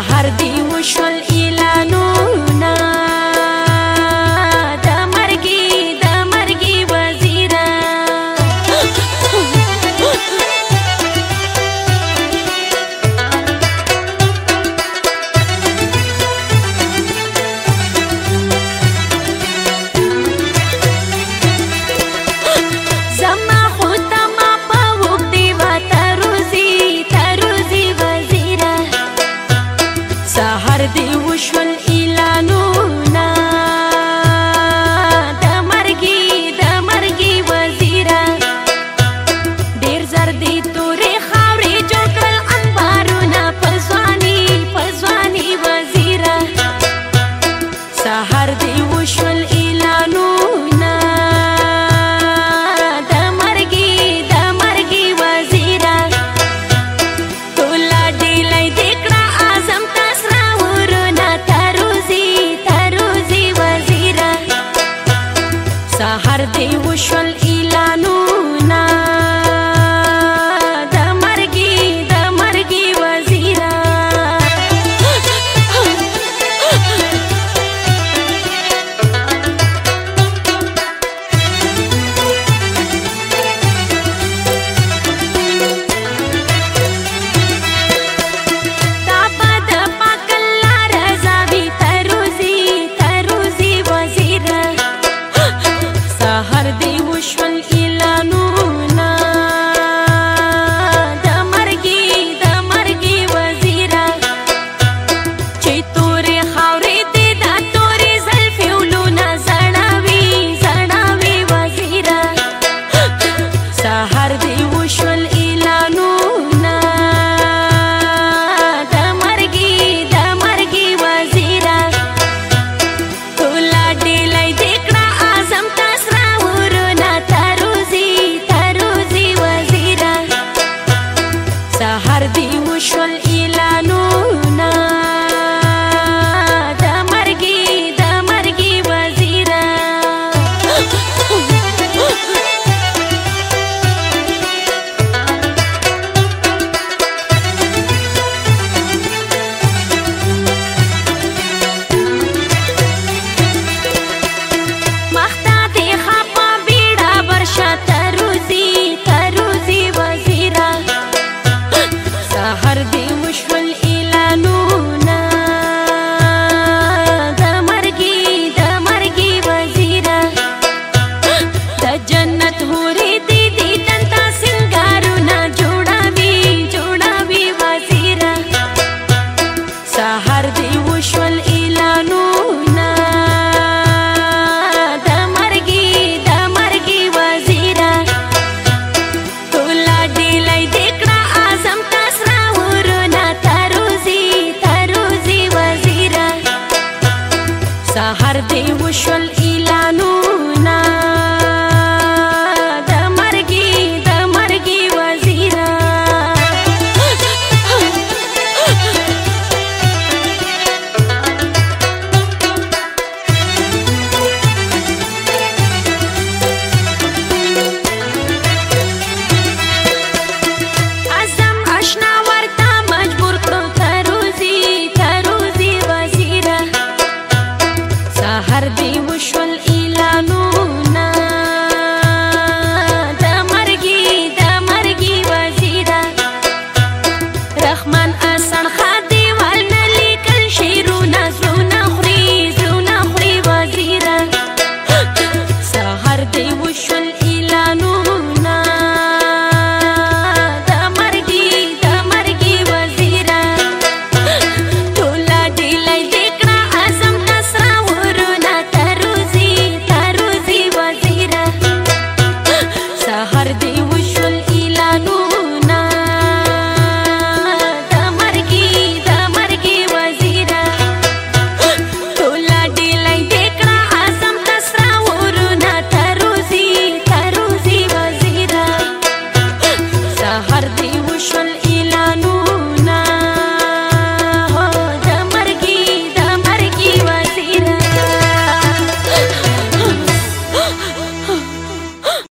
هر دی وشل düşman ile வார்த்தை دی وشول